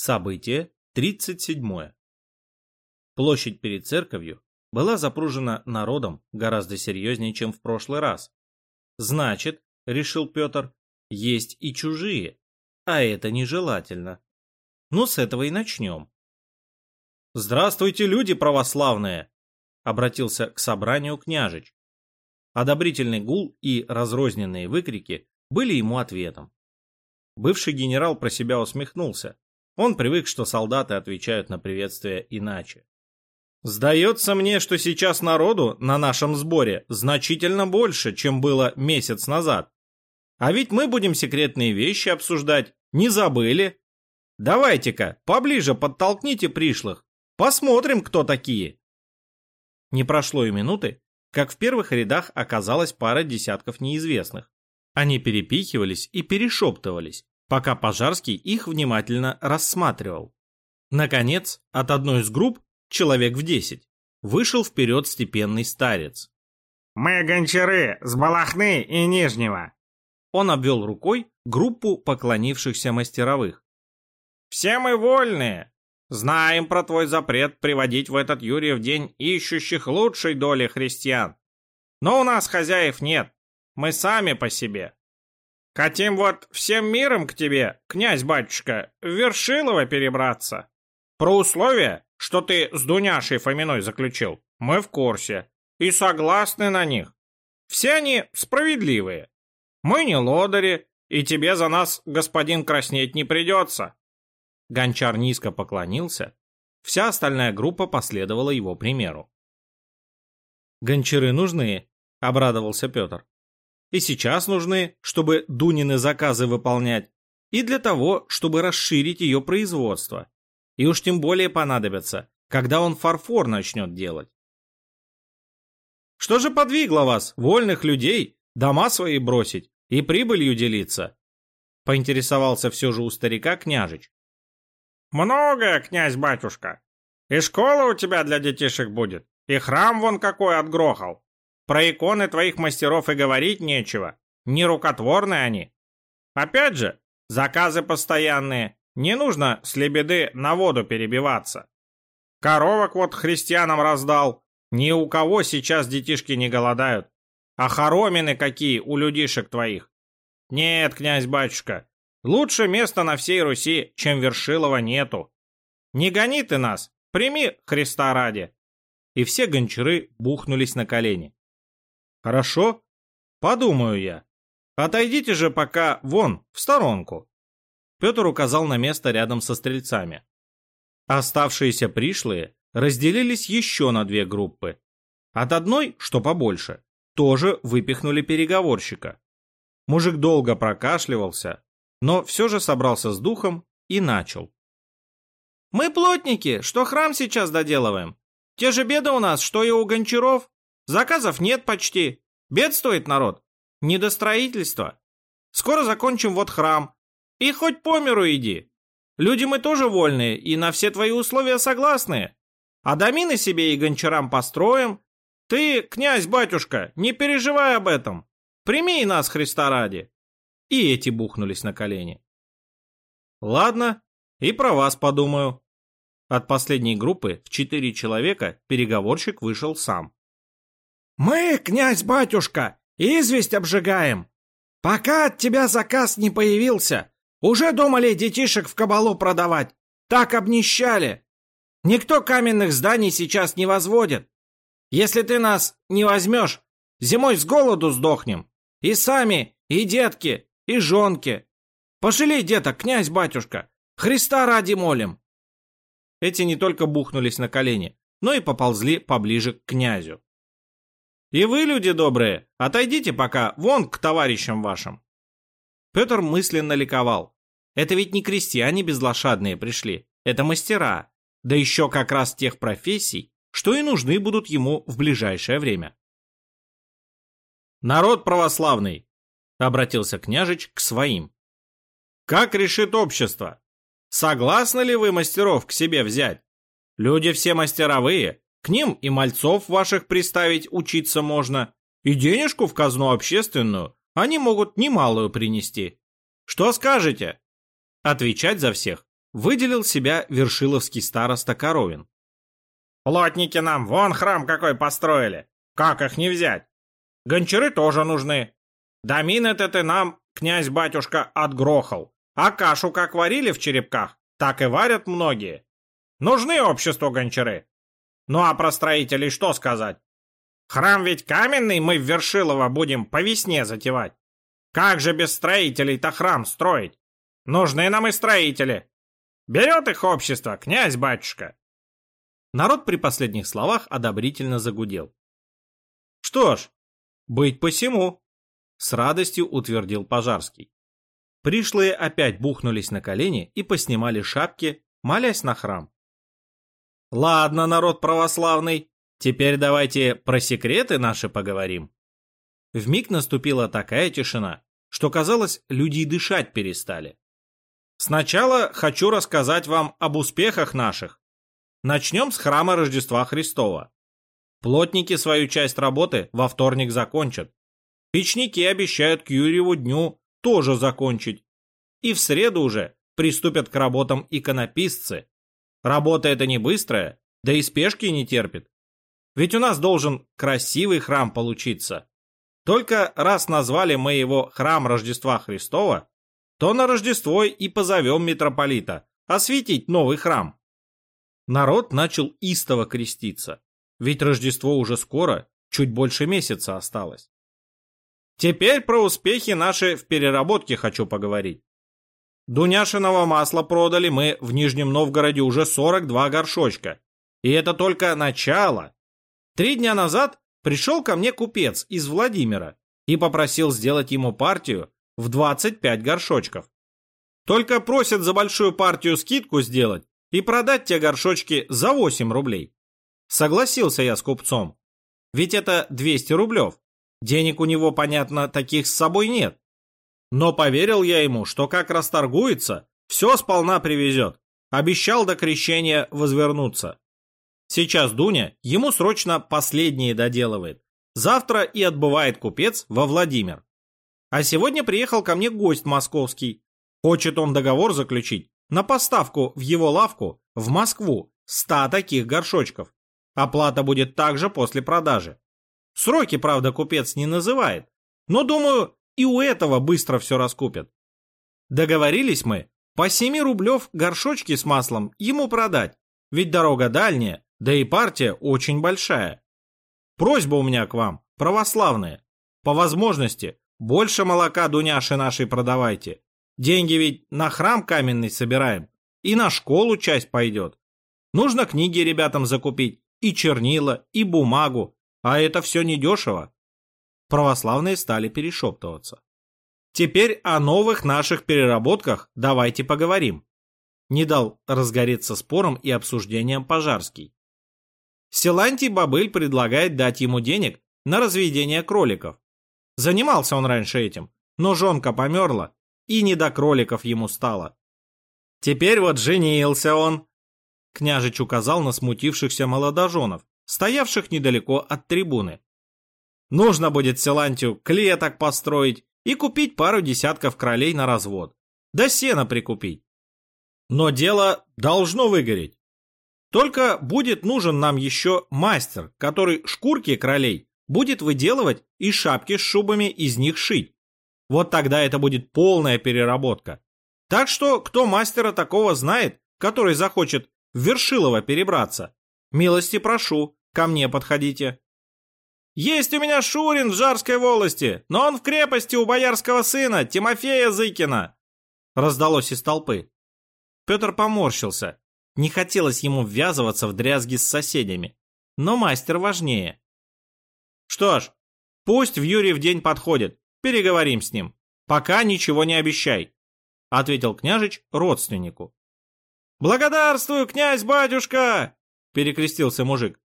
Событие 37. Площадь перед церковью была запружена народом гораздо серьезнее, чем в прошлый раз. Значит, решил Петр, есть и чужие, а это нежелательно. Ну, с этого и начнем. «Здравствуйте, люди православные!» — обратился к собранию княжич. Одобрительный гул и разрозненные выкрики были ему ответом. Бывший генерал про себя усмехнулся. Он привык, что солдаты отвечают на приветствие иначе. Сдается мне, что сейчас народу на нашем сборе значительно больше, чем было месяц назад. А ведь мы будем секретные вещи обсуждать. Не забыли? Давайте-ка, поближе подтолкните пришлых. Посмотрим, кто такие. Не прошло и минуты, как в первых рядах оказалась пара десятков неизвестных. Они перепихивались и перешептывались, пока Пожарский их внимательно рассматривал. Наконец, от одной из групп, человек в десять, вышел вперед степенный старец. «Мы гончары с Балахны и Нижнего!» Он обвел рукой группу поклонившихся мастеровых. «Все мы вольные. Знаем про твой запрет приводить в этот Юрьев день ищущих лучшей доли христиан. Но у нас хозяев нет. Мы сами по себе. Хотим вот всем миром к тебе, князь-батюшка, в Вершилово перебраться. Про условия, что ты с Дуняшей Фоминой заключил, мы в курсе. И согласны на них. Все они справедливые. Мы не лодыри, и тебе за нас, господин, краснеть не придется. Гончар низко поклонился. Вся остальная группа последовала его примеру. «Гончары нужны», — обрадовался Петр и сейчас нужны, чтобы Дунины заказы выполнять, и для того, чтобы расширить ее производство. И уж тем более понадобятся, когда он фарфор начнет делать. Что же подвигло вас, вольных людей, дома свои бросить и прибылью делиться? Поинтересовался все же у старика княжич. Многое, князь-батюшка. И школа у тебя для детишек будет, и храм вон какой отгрохал. Про иконы твоих мастеров и говорить нечего. Не рукотворные они. Опять же, заказы постоянные. Не нужно с лебеды на воду перебиваться. Коровок вот христианам раздал. Ни у кого сейчас детишки не голодают. А хоромины какие у людишек твоих. Нет, князь-батюшка, лучше места на всей Руси, чем Вершилова нету. Не гони ты нас, прими Христа ради. И все гончары бухнулись на колени. Хорошо? Подумаю я. Отойдите же пока вон, в сторонку. Петр указал на место рядом со стрельцами. Оставшиеся пришлые разделились еще на две группы. От одной, что побольше, тоже выпихнули переговорщика. Мужик долго прокашливался, но все же собрался с духом и начал. «Мы плотники, что храм сейчас доделываем. Те же беды у нас, что и у гончаров. Заказов нет почти. Бедствует народ. Недостроительство. Скоро закончим вот храм. И хоть по миру иди. Люди мы тоже вольные и на все твои условия согласны. А домины себе и гончарам построим. Ты, князь-батюшка, не переживай об этом. Прими и нас, Христа ради. И эти бухнулись на колени. Ладно, и про вас подумаю. От последней группы в четыре человека переговорщик вышел сам. «Мы, князь-батюшка, известь обжигаем. Пока от тебя заказ не появился, уже думали детишек в кабалу продавать. Так обнищали. Никто каменных зданий сейчас не возводит. Если ты нас не возьмешь, зимой с голоду сдохнем. И сами, и детки, и жонки. Пожалей деток, князь-батюшка, Христа ради молим». Эти не только бухнулись на колени, но и поползли поближе к князю. И вы, люди добрые, отойдите пока вон к товарищам вашим. Петр мысленно ликовал. Это ведь не крестьяне безлошадные пришли, это мастера, да еще как раз тех профессий, что и нужны будут ему в ближайшее время. «Народ православный!» — обратился княжич к своим. «Как решит общество? Согласны ли вы мастеров к себе взять? Люди все мастеровые, к ним и мальцов ваших приставить учиться можно, и денежку в казну общественную они могут немалую принести. Что скажете? Отвечать за всех выделил себя вершиловский староста Коровин. «Плотники нам вон храм какой построили! Как их не взять? Гончары тоже нужны. Домин это ты нам, князь-батюшка, отгрохал. А кашу как варили в черепках, так и варят многие. Нужны обществу гончары. Ну а про строителей что сказать? Храм ведь каменный мы в Вершилово будем по весне затевать. Как же без строителей-то храм строить? Нужны нам и строители. Берет их общество, князь-батюшка. Народ при последних словах одобрительно загудел. Что ж, быть посему, с радостью утвердил Пожарский. Пришлые опять бухнулись на колени и поснимали шапки, молясь на храм. Ладно, народ православный, теперь давайте про секреты наши поговорим. Вмиг наступила такая тишина, что казалось, люди дышать перестали. Сначала хочу рассказать вам об успехах наших. Начнем с храма Рождества Христова. Плотники свою часть работы во вторник закончат. Печники обещают к Юрьеву дню тоже закончить. И в среду уже приступят к работам иконописцы. Работа эта не быстрая, да и спешки не терпит. Ведь у нас должен красивый храм получиться. Только раз назвали мы его храм Рождества Христова, то на Рождество и позовем митрополита осветить новый храм. Народ начал истово креститься, ведь Рождество уже скоро, чуть больше месяца осталось. Теперь про успехи наши в переработке хочу поговорить. Дуняшиного масла продали мы в Нижнем Новгороде уже 42 горшочка. И это только начало. Три дня назад пришел ко мне купец из Владимира и попросил сделать ему партию в 25 горшочков. Только просят за большую партию скидку сделать и продать те горшочки за 8 рублей. Согласился я с купцом. Ведь это 200 рублев. Денег у него, понятно, таких с собой нет. Но поверил я ему, что как расторгуется, все сполна привезет. Обещал до крещения возвернуться. Сейчас Дуня ему срочно последние доделывает. Завтра и отбывает купец во Владимир. А сегодня приехал ко мне гость московский. Хочет он договор заключить на поставку в его лавку в Москву ста таких горшочков. Оплата будет также после продажи. Сроки, правда, купец не называет, но, думаю, и у этого быстро все раскупят. Договорились мы по 7 рублев горшочки с маслом ему продать, ведь дорога дальняя, да и партия очень большая. Просьба у меня к вам, православная. По возможности, больше молока Дуняши нашей продавайте. Деньги ведь на храм каменный собираем, и на школу часть пойдет. Нужно книги ребятам закупить, и чернила, и бумагу, а это все недешево. Православные стали перешептываться. Теперь о новых наших переработках давайте поговорим. Не дал разгореться спором и обсуждением Пожарский. Силантий Бабыль предлагает дать ему денег на разведение кроликов. Занимался он раньше этим, но жонка померла, и не до кроликов ему стало. Теперь вот женился он. Княжич указал на смутившихся молодоженов, стоявших недалеко от трибуны. Нужно будет Силантию клеток построить и купить пару десятков кролей на развод. Да сена прикупить. Но дело должно выгореть. Только будет нужен нам еще мастер, который шкурки кролей будет выделывать и шапки с шубами из них шить. Вот тогда это будет полная переработка. Так что, кто мастера такого знает, который захочет в Вершилово перебраться, милости прошу, ко мне подходите. Есть у меня Шурин в Жарской волости, но он в крепости у боярского сына, Тимофея Зыкина!» Раздалось из толпы. Петр поморщился. Не хотелось ему ввязываться в дрязги с соседями. Но мастер важнее. «Что ж, пусть в Юрьев день подходит, переговорим с ним. Пока ничего не обещай», — ответил княжич родственнику. «Благодарствую, князь-батюшка!» — перекрестился мужик.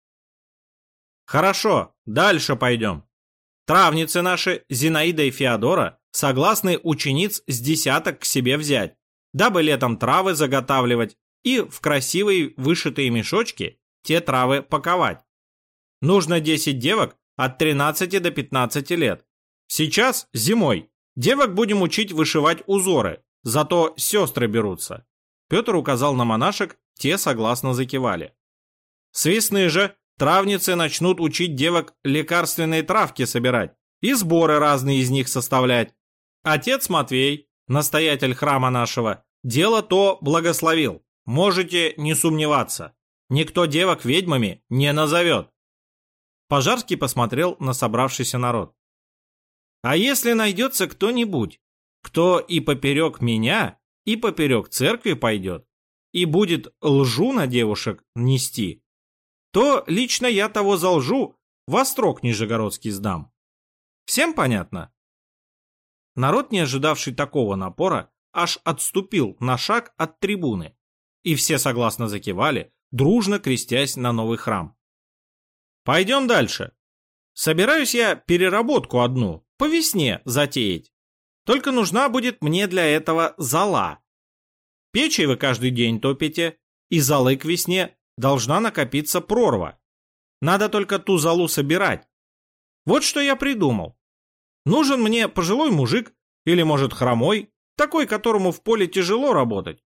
Хорошо, дальше пойдем. Травницы наши, Зинаида и Феодора, согласны учениц с десяток к себе взять, дабы летом травы заготавливать и в красивые вышитые мешочки те травы паковать. Нужно 10 девок от 13 до 15 лет. Сейчас, зимой, девок будем учить вышивать узоры, зато сестры берутся. Петр указал на монашек, те согласно закивали. С весны же травницы начнут учить девок лекарственные травки собирать и сборы разные из них составлять. Отец Матвей, настоятель храма нашего, дело то благословил. Можете не сомневаться. Никто девок ведьмами не назовет. Пожарский посмотрел на собравшийся народ. А если найдется кто-нибудь, кто и поперек меня, и поперек церкви пойдет, и будет лжу на девушек нести, то лично я того залжу, во строк Нижегородский сдам. Всем понятно? Народ, не ожидавший такого напора, аж отступил на шаг от трибуны, и все согласно закивали, дружно крестясь на новый храм. Пойдем дальше. Собираюсь я переработку одну, по весне затеять. Только нужна будет мне для этого зола. Печи вы каждый день топите, и золы к весне должна накопиться прорва. Надо только ту золу собирать. Вот что я придумал. Нужен мне пожилой мужик, или, может, хромой, такой, которому в поле тяжело работать.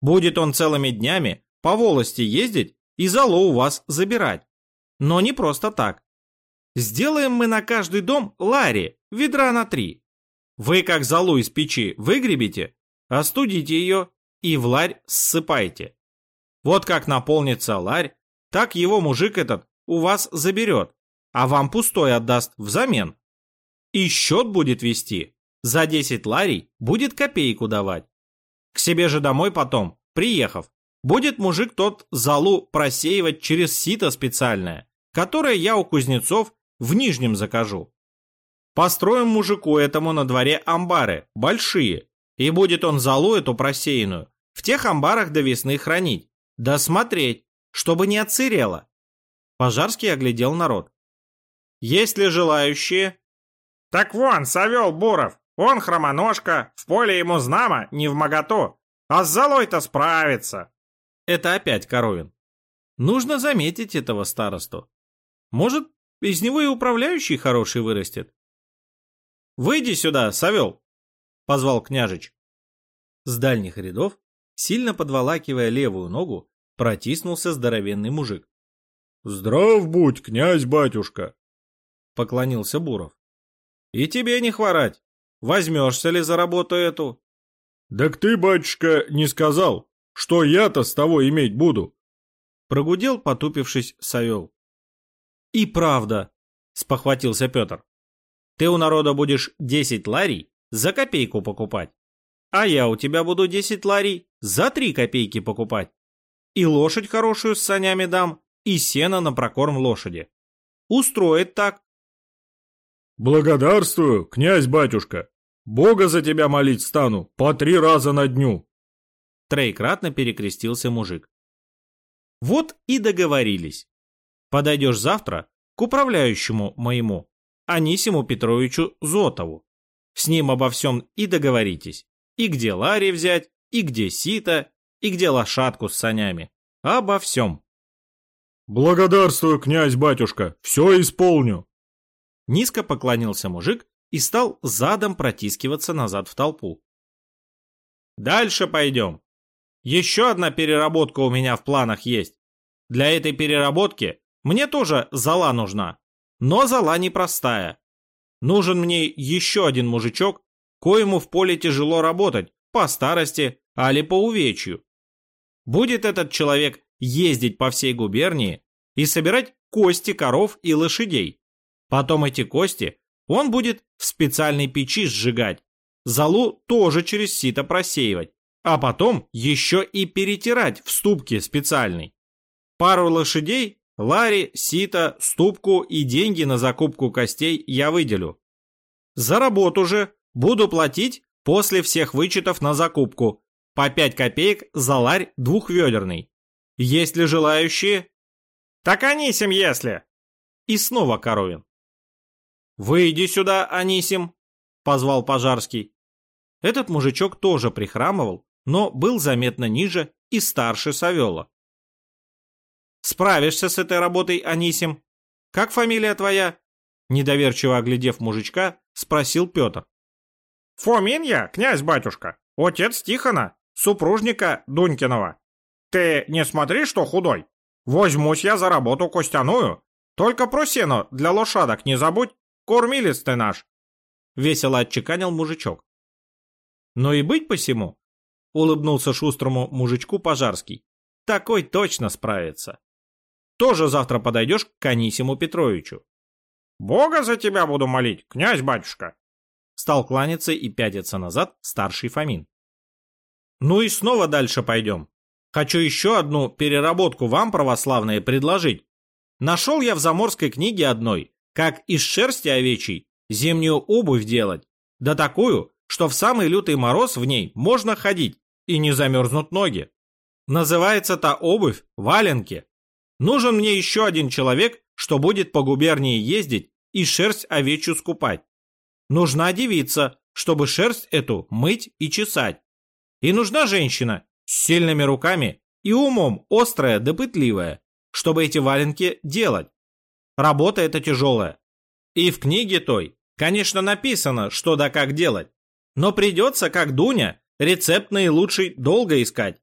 Будет он целыми днями по волости ездить и золу у вас забирать. Но не просто так. Сделаем мы на каждый дом лари, ведра на три. Вы как золу из печи выгребите, остудите ее и в ларь ссыпайте. Вот как наполнится ларь, так его мужик этот у вас заберет, а вам пустой отдаст взамен. И счет будет вести. За 10 ларей будет копейку давать. К себе же домой потом, приехав, будет мужик тот залу просеивать через сито специальное, которое я у кузнецов в Нижнем закажу. Построим мужику этому на дворе амбары, большие, и будет он залу эту просеянную в тех амбарах до весны хранить, да смотреть, чтобы не отсырело. Пожарский оглядел народ. Есть ли желающие? Так вон, Савел Буров, он хромоножка, в поле ему знамо, не в моготу, а с залой-то справится. Это опять Коровин. Нужно заметить этого старосту. Может, из него и управляющий хороший вырастет. «Выйди сюда, Савел!» — позвал княжич. С дальних рядов, сильно подволакивая левую ногу, протиснулся здоровенный мужик. «Здрав будь, князь-батюшка!» — поклонился Буров. «И тебе не хворать. Возьмешься ли за работу эту?» «Так ты, батюшка, не сказал, что я-то с того иметь буду!» Прогудел, потупившись, Савел. «И правда!» — спохватился Петр. Ты у народа будешь 10 ларий за копейку покупать, а я у тебя буду 10 ларий за 3 копейки покупать. И лошадь хорошую с санями дам, и сено на прокорм лошади. Устроит так. Благодарствую, князь-батюшка. Бога за тебя молить стану по три раза на дню. Троекратно перекрестился мужик. Вот и договорились. Подойдешь завтра к управляющему моему Анисиму Петровичу Зотову. С ним обо всем и договоритесь. И где Ларри взять, и где сито, и где лошадку с санями. Обо всем. Благодарствую, князь-батюшка, все исполню. Низко поклонился мужик и стал задом протискиваться назад в толпу. Дальше пойдем. Еще одна переработка у меня в планах есть. Для этой переработки мне тоже зола нужна. Но зала непростая. Нужен мне еще один мужичок, коему в поле тяжело работать, по старости, али по увечью. Будет этот человек ездить по всей губернии и собирать кости коров и лошадей. Потом эти кости он будет в специальной печи сжигать, залу тоже через сито просеивать, а потом еще и перетирать в ступке специальной. Пару лошадей Лари, сито, ступку и деньги на закупку костей я выделю. За работу же буду платить после всех вычетов на закупку. По 5 копеек за ларь двухведерный. Есть ли желающие? Так Анисим, если. И снова Коровин. «Выйди сюда, Анисим!» — позвал Пожарский. Этот мужичок тоже прихрамывал, но был заметно ниже и старше Савела. Справишься с этой работой, Анисим? Как фамилия твоя?» Недоверчиво оглядев мужичка, спросил Петр. «Фомин я, князь-батюшка, отец Тихона, супружника Дунькинова. Ты не смотри, что худой. Возьмусь я за работу костяную. Только про сено для лошадок не забудь, кормилец ты наш. Весело отчеканил мужичок. Но и быть посему, улыбнулся шустрому мужичку Пожарский. Такой точно справится. Тоже завтра подойдешь к Канисиму Петровичу. Бога за тебя буду молить, князь-батюшка. Стал кланяться и пятиться назад старший Фомин. Ну и снова дальше пойдем. Хочу еще одну переработку вам, православные, предложить. Нашел я в заморской книге одной, как из шерсти овечьей зимнюю обувь делать. Да такую, что в самый лютый мороз в ней можно ходить, и не замерзнут ноги. Называется та обувь валенки. Нужен мне еще один человек, что будет по губернии ездить и шерсть овечью скупать. Нужна девица, чтобы шерсть эту мыть и чесать. И нужна женщина с сильными руками и умом острая да пытливая, чтобы эти валенки делать. Работа эта тяжелая. И в книге той, конечно, написано, что да как делать. Но придется, как Дуня, рецепт наилучший долго искать.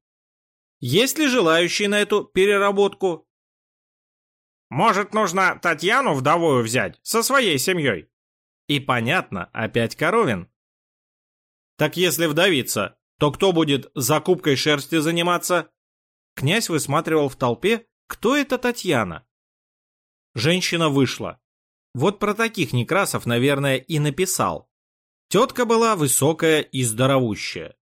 Есть ли желающие на эту переработку? Может, нужно Татьяну вдовую взять со своей семьей? И понятно, опять Коровин. Так если вдовица, то кто будет закупкой шерсти заниматься? Князь высматривал в толпе, кто это Татьяна. Женщина вышла. Вот про таких Некрасов, наверное, и написал. Тетка была высокая и здоровущая.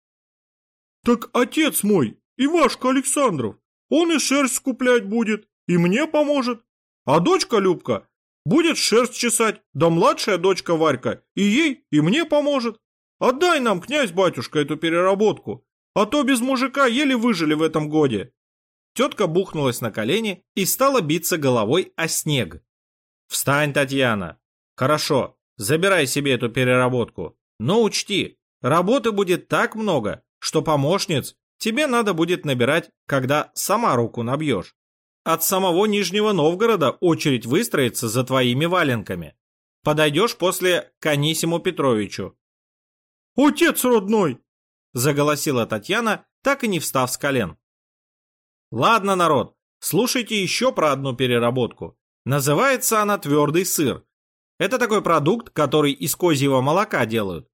«Так отец мой, Ивашка Александров, он и шерсть скуплять будет, и мне поможет. А дочка Любка будет шерсть чесать, да младшая дочка Варька и ей, и мне поможет. Отдай нам, князь-батюшка, эту переработку, а то без мужика еле выжили в этом годе». Тетка бухнулась на колени и стала биться головой о снег. «Встань, Татьяна. Хорошо, забирай себе эту переработку. Но учти, работы будет так много, что помощниц тебе надо будет набирать, когда сама руку набьешь. От самого Нижнего Новгорода очередь выстроится за твоими валенками. Подойдешь после к Анисиму Петровичу. «Отец родной!» – заголосила Татьяна, так и не встав с колен. Ладно, народ, слушайте еще про одну переработку. Называется она твердый сыр. Это такой продукт, который из козьего молока делают.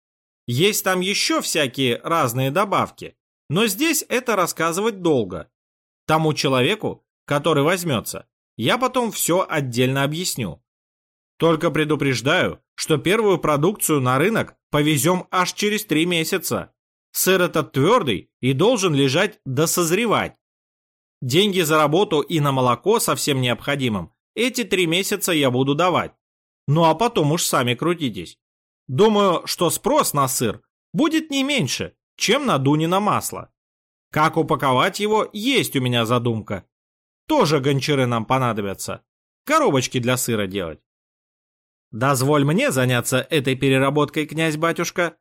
Есть там еще всякие разные добавки, но здесь это рассказывать долго. Тому человеку, который возьмется, я потом все отдельно объясню. Только предупреждаю, что первую продукцию на рынок повезем аж через три месяца. Сыр этот твердый и должен лежать досозревать. Деньги за работу и на молоко совсем необходимым эти три месяца я буду давать. Ну а потом уж сами крутитесь. Думаю, что спрос на сыр будет не меньше, чем на Дунина масло. Как упаковать его, есть у меня задумка. Тоже гончары нам понадобятся. Коробочки для сыра делать. Дозволь мне заняться этой переработкой, князь-батюшка.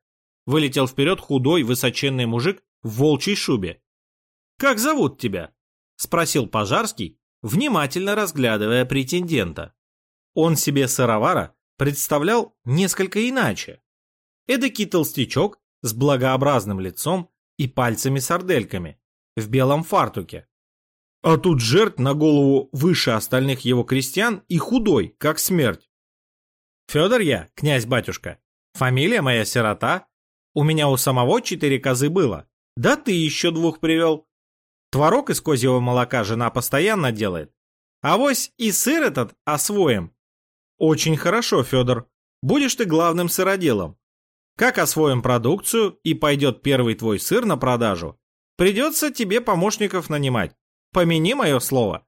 Вылетел вперед худой, высоченный мужик в волчьей шубе. Как зовут тебя? Спросил Пожарский, внимательно разглядывая претендента. Он себе сыровара представлял несколько иначе. Эдакий толстячок с благообразным лицом и пальцами-сардельками в белом фартуке. А тут жертв на голову выше остальных его крестьян и худой, как смерть. Федор я, князь-батюшка. Фамилия моя сирота. У меня у самого четыре козы было. Да ты еще двух привел. Творог из козьего молока жена постоянно делает. А вось и сыр этот освоим. Очень хорошо, Федор. Будешь ты главным сыроделом. Как освоим продукцию и пойдет первый твой сыр на продажу, придется тебе помощников нанимать. Помяни мое слово.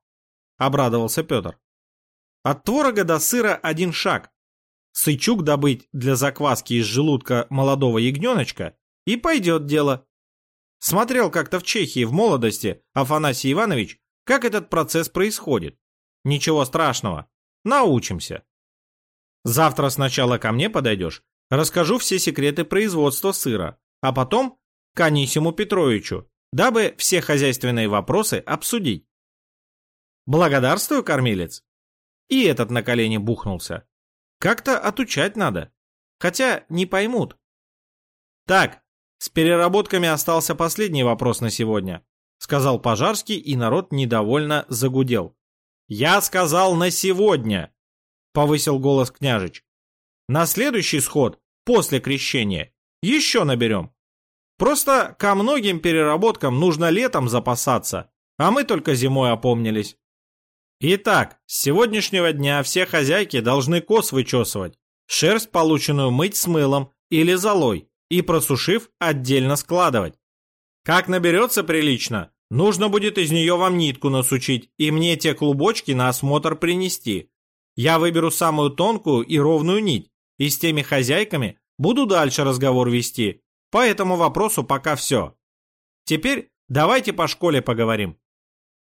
Обрадовался Петр. От творога до сыра один шаг. Сычук добыть для закваски из желудка молодого ягненочка и пойдет дело. Смотрел как-то в Чехии в молодости Афанасий Иванович, как этот процесс происходит. Ничего страшного. Научимся. Завтра сначала ко мне подойдешь, расскажу все секреты производства сыра, а потом к Анисиму Петровичу, дабы все хозяйственные вопросы обсудить. Благодарствую, кормилец. И этот на колени бухнулся. Как-то отучать надо. Хотя не поймут. Так, С переработками остался последний вопрос на сегодня, сказал Пожарский, и народ недовольно загудел. Я сказал на сегодня, повысил голос княжич. На следующий сход, после крещения, еще наберем. Просто ко многим переработкам нужно летом запасаться, а мы только зимой опомнились. Итак, с сегодняшнего дня все хозяйки должны кос вычесывать, шерсть, полученную мыть с мылом или золой, и просушив, отдельно складывать. Как наберется прилично, нужно будет из нее вам нитку насучить и мне те клубочки на осмотр принести. Я выберу самую тонкую и ровную нить, и с теми хозяйками буду дальше разговор вести. По этому вопросу пока все. Теперь давайте по школе поговорим.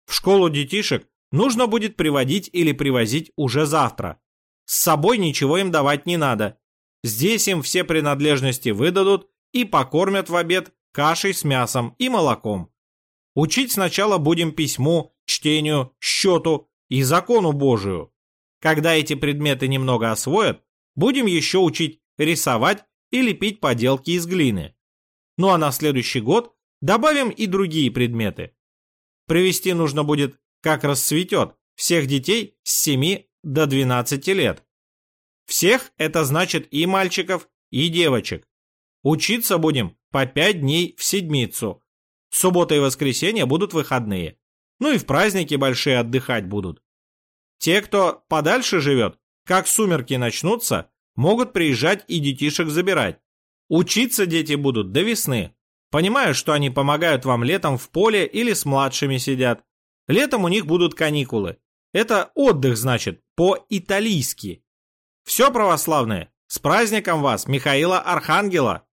В школу детишек нужно будет приводить или привозить уже завтра. С собой ничего им давать не надо. Здесь им все принадлежности выдадут и покормят в обед кашей с мясом и молоком. Учить сначала будем письму, чтению, счету и закону Божию. Когда эти предметы немного освоят, будем еще учить рисовать и лепить поделки из глины. Ну а на следующий год добавим и другие предметы. Привести нужно будет, как расцветет, всех детей с 7 до 12 лет. Всех это значит и мальчиков, и девочек. Учиться будем по 5 дней в седмицу. Суббота и воскресенье будут выходные. Ну и в праздники большие отдыхать будут. Те, кто подальше живет, как сумерки начнутся, могут приезжать и детишек забирать. Учиться дети будут до весны. Понимаю, что они помогают вам летом в поле или с младшими сидят. Летом у них будут каникулы. Это отдых, значит, по-италийски. Все православное, с праздником вас, Михаила Архангела!